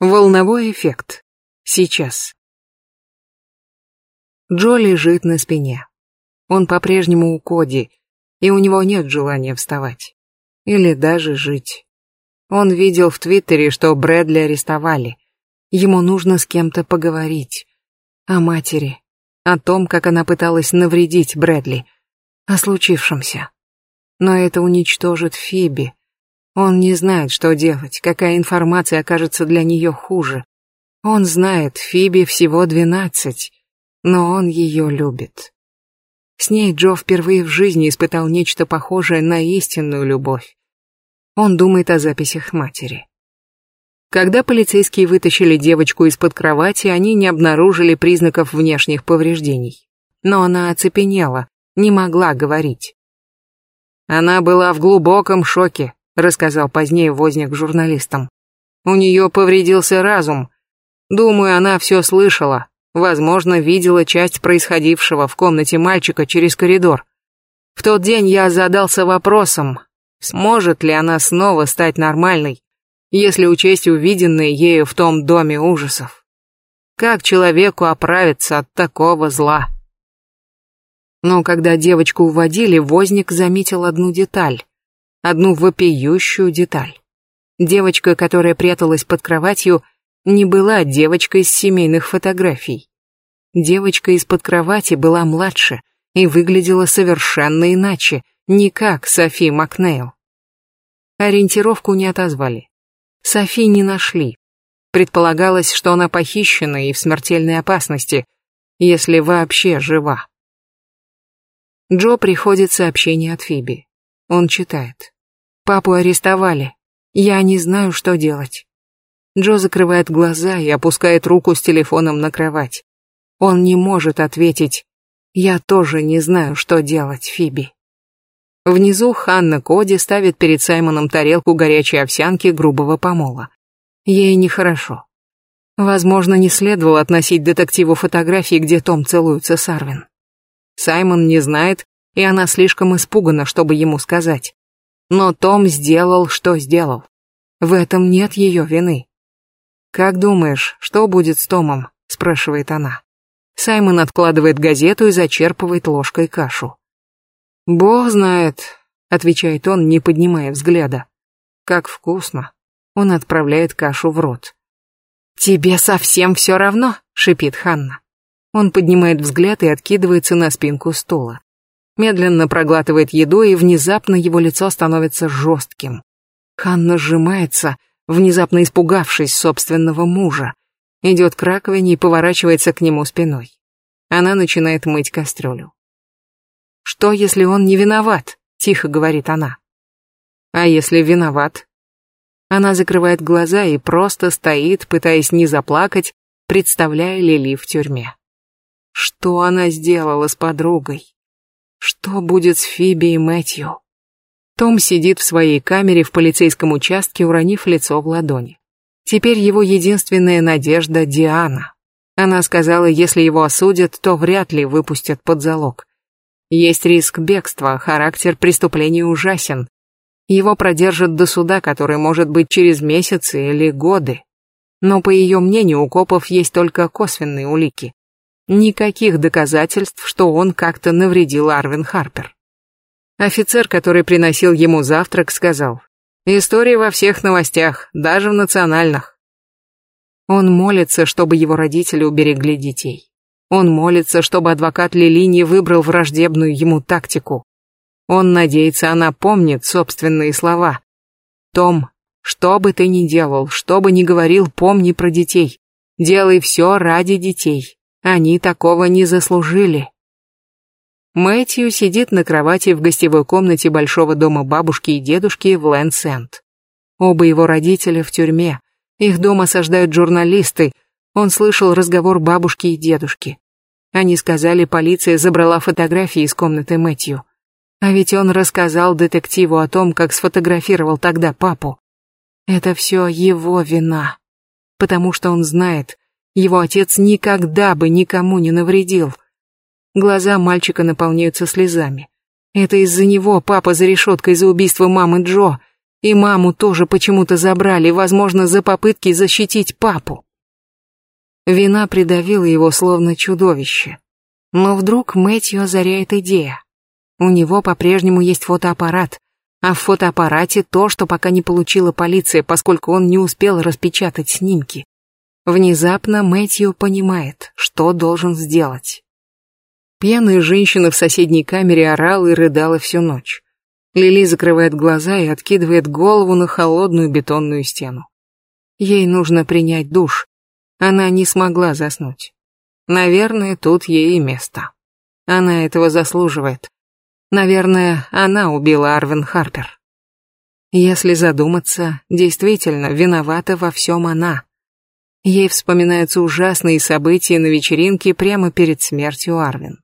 Волновой эффект. Сейчас. Джо лежит на спине. Он по-прежнему у Коди, и у него нет желания вставать. Или даже жить. Он видел в Твиттере, что Брэдли арестовали. Ему нужно с кем-то поговорить. О матери. О том, как она пыталась навредить Брэдли. О случившемся. Но это уничтожит Фиби. Он не знает, что делать, какая информация окажется для нее хуже. Он знает, Фиби всего двенадцать, но он ее любит. С ней Джо впервые в жизни испытал нечто похожее на истинную любовь. Он думает о записях матери. Когда полицейские вытащили девочку из-под кровати, они не обнаружили признаков внешних повреждений. Но она оцепенела, не могла говорить. Она была в глубоком шоке, рассказал позднее Возник журналистам. У нее повредился разум. Думаю, она все слышала. Возможно, видела часть происходившего в комнате мальчика через коридор. В тот день я задался вопросом, сможет ли она снова стать нормальной, если учесть увиденное ею в том доме ужасов. Как человеку оправиться от такого зла? Но когда девочку уводили, Возник заметил одну деталь одну вопиющую деталь. Девочка, которая пряталась под кроватью, не была девочкой с семейных фотографий. Девочка из-под кровати была младше и выглядела совершенно иначе, не как Софи Макнейл. Ориентировку не отозвали. Софи не нашли. Предполагалось, что она похищена и в смертельной опасности, если вообще жива. Джо приходит сообщение от Фиби. Он читает. Папу арестовали. Я не знаю, что делать. Джо закрывает глаза и опускает руку с телефоном на кровать. Он не может ответить. Я тоже не знаю, что делать, Фиби. Внизу Ханна Коди ставит перед Саймоном тарелку горячей овсянки грубого помола. Ей нехорошо. Возможно, не следовало относить детективу фотографии, где Том целуется с Арвин. Саймон не знает, и она слишком испугана, чтобы ему сказать. Но Том сделал, что сделал. В этом нет ее вины. «Как думаешь, что будет с Томом?» – спрашивает она. Саймон откладывает газету и зачерпывает ложкой кашу. «Бог знает», – отвечает он, не поднимая взгляда. «Как вкусно». Он отправляет кашу в рот. «Тебе совсем все равно?» – шипит Ханна. Он поднимает взгляд и откидывается на спинку стула медленно проглатывает еду, и внезапно его лицо становится жестким. Хан нажимается, внезапно испугавшись собственного мужа. Идет к раковине и поворачивается к нему спиной. Она начинает мыть кастрюлю. «Что, если он не виноват?» — тихо говорит она. «А если виноват?» Она закрывает глаза и просто стоит, пытаясь не заплакать, представляя Лили в тюрьме. Что она сделала с подругой? Что будет с Фиби и Мэтью? Том сидит в своей камере в полицейском участке, уронив лицо в ладони. Теперь его единственная надежда — Диана. Она сказала, если его осудят, то вряд ли выпустят под залог. Есть риск бегства, характер преступления ужасен. Его продержат до суда, который может быть через месяцы или годы. Но, по ее мнению, у копов есть только косвенные улики никаких доказательств, что он как-то навредил Арвин Харпер. Офицер, который приносил ему завтрак, сказал, «История во всех новостях, даже в национальных». Он молится, чтобы его родители уберегли детей. Он молится, чтобы адвокат Лили не выбрал враждебную ему тактику. Он надеется, она помнит собственные слова. «Том, что бы ты ни делал, что бы ни говорил, помни про детей. Делай все ради детей. Они такого не заслужили. Мэтью сидит на кровати в гостевой комнате большого дома бабушки и дедушки в Лэнсенд. Оба его родителя в тюрьме. Их дом осаждают журналисты. Он слышал разговор бабушки и дедушки. Они сказали, полиция забрала фотографии из комнаты Мэтью. А ведь он рассказал детективу о том, как сфотографировал тогда папу. Это все его вина. Потому что он знает, его отец никогда бы никому не навредил. Глаза мальчика наполняются слезами. Это из-за него папа за решеткой за убийство мамы Джо. И маму тоже почему-то забрали, возможно, за попытки защитить папу. Вина придавила его словно чудовище. Но вдруг Мэтью озаряет идея. У него по-прежнему есть фотоаппарат, а в фотоаппарате то, что пока не получила полиция, поскольку он не успел распечатать снимки. Внезапно Мэтью понимает, что должен сделать. Пьяная женщина в соседней камере орала и рыдала всю ночь. Лили закрывает глаза и откидывает голову на холодную бетонную стену. Ей нужно принять душ. Она не смогла заснуть. Наверное, тут ей и место. Она этого заслуживает. Наверное, она убила Арвен Харпер. Если задуматься, действительно, виновата во всем она. Ей вспоминаются ужасные события на вечеринке прямо перед смертью Арвин.